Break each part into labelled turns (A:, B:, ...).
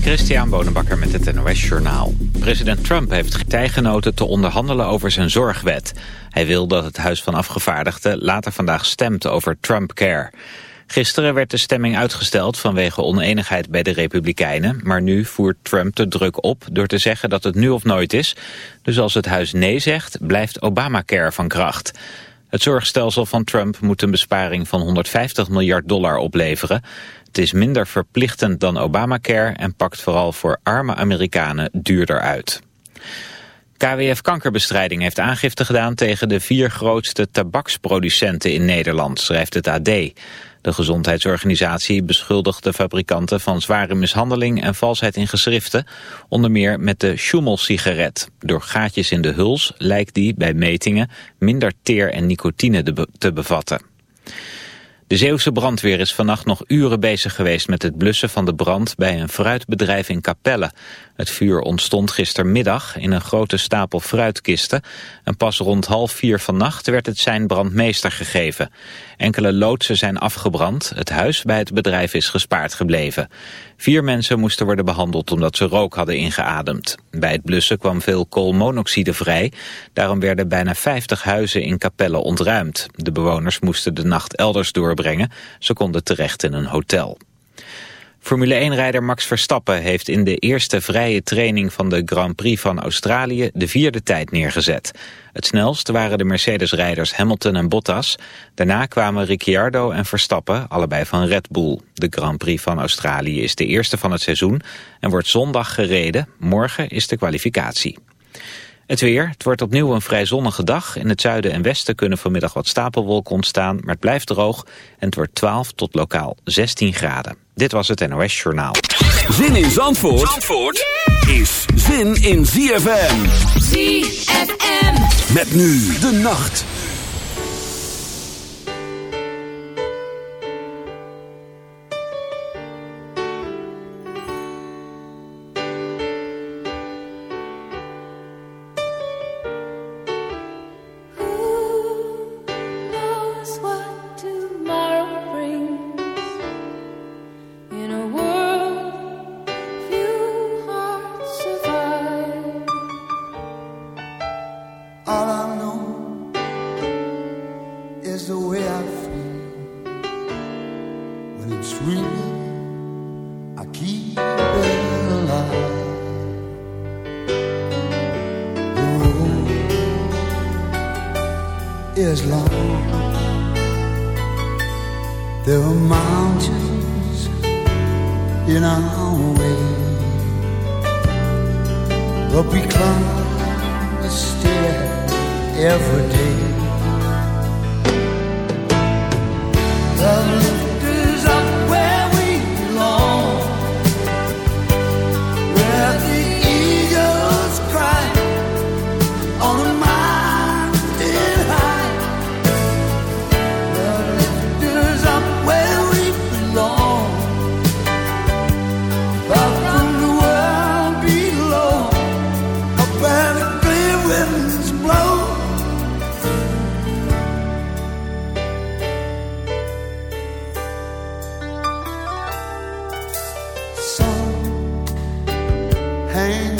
A: Christian Bonenbakker met het NOS Journaal. President Trump heeft getijgenoten te onderhandelen over zijn zorgwet. Hij wil dat het Huis van Afgevaardigden later vandaag stemt over Trump Care. Gisteren werd de stemming uitgesteld vanwege oneenigheid bij de Republikeinen... maar nu voert Trump de druk op door te zeggen dat het nu of nooit is. Dus als het huis nee zegt, blijft Obamacare van kracht. Het zorgstelsel van Trump moet een besparing van 150 miljard dollar opleveren. Het is minder verplichtend dan Obamacare en pakt vooral voor arme Amerikanen duurder uit. KWF Kankerbestrijding heeft aangifte gedaan tegen de vier grootste tabaksproducenten in Nederland, schrijft het AD. De gezondheidsorganisatie beschuldigt de fabrikanten van zware mishandeling en valsheid in geschriften, onder meer met de Schumel-sigaret. Door gaatjes in de huls lijkt die bij metingen minder teer en nicotine te bevatten. De Zeeuwse brandweer is vannacht nog uren bezig geweest met het blussen van de brand bij een fruitbedrijf in Capelle. Het vuur ontstond gistermiddag in een grote stapel fruitkisten en pas rond half vier vannacht werd het zijn brandmeester gegeven. Enkele loodsen zijn afgebrand, het huis bij het bedrijf is gespaard gebleven. Vier mensen moesten worden behandeld omdat ze rook hadden ingeademd. Bij het blussen kwam veel koolmonoxide vrij, daarom werden bijna 50 huizen in Capelle ontruimd. De bewoners moesten de nacht elders doorbrengen, ze konden terecht in een hotel. Formule 1-rijder Max Verstappen heeft in de eerste vrije training van de Grand Prix van Australië de vierde tijd neergezet. Het snelst waren de Mercedes-rijders Hamilton en Bottas. Daarna kwamen Ricciardo en Verstappen, allebei van Red Bull. De Grand Prix van Australië is de eerste van het seizoen en wordt zondag gereden. Morgen is de kwalificatie. Het weer, het wordt opnieuw een vrij zonnige dag. In het zuiden en westen kunnen vanmiddag wat stapelwolken ontstaan, maar het blijft droog en het wordt 12 tot lokaal 16 graden. Dit was het NOS Journaal.
B: Zin in Zandvoort, Zandvoort is zin in ZFM. ZFM. Met nu de nacht.
C: Hang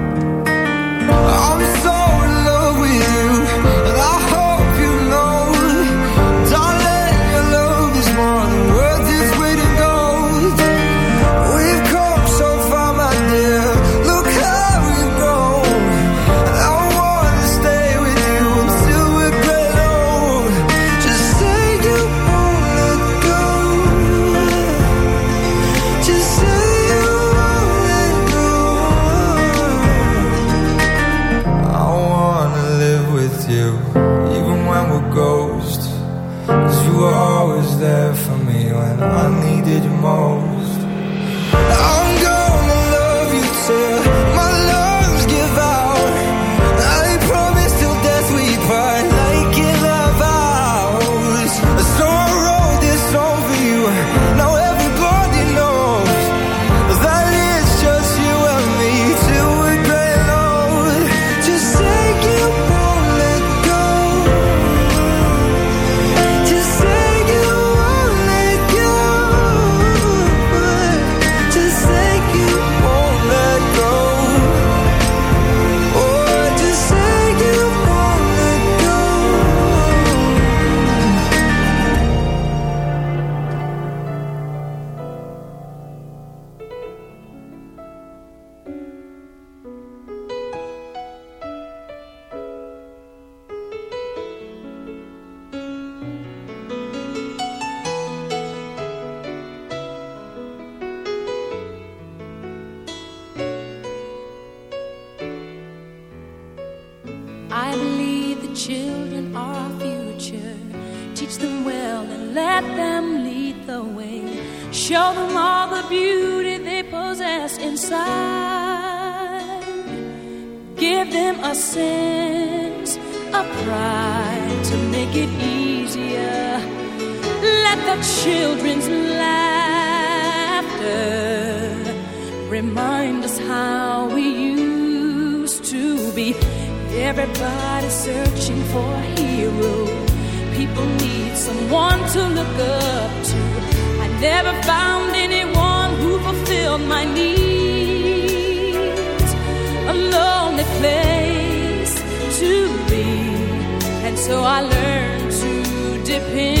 C: all
D: dip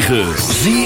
D: 106.9
E: ZFN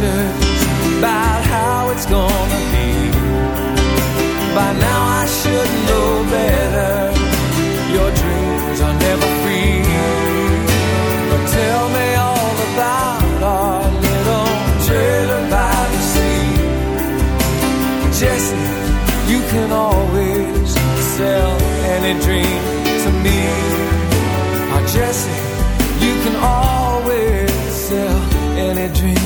E: Your pictures about how it's gonna be. By now I should know better. Your dreams are never free. But tell me all about our little trailer by the sea. Jesse, you can always sell any dream to me. Oh, Jesse, you can always sell any dream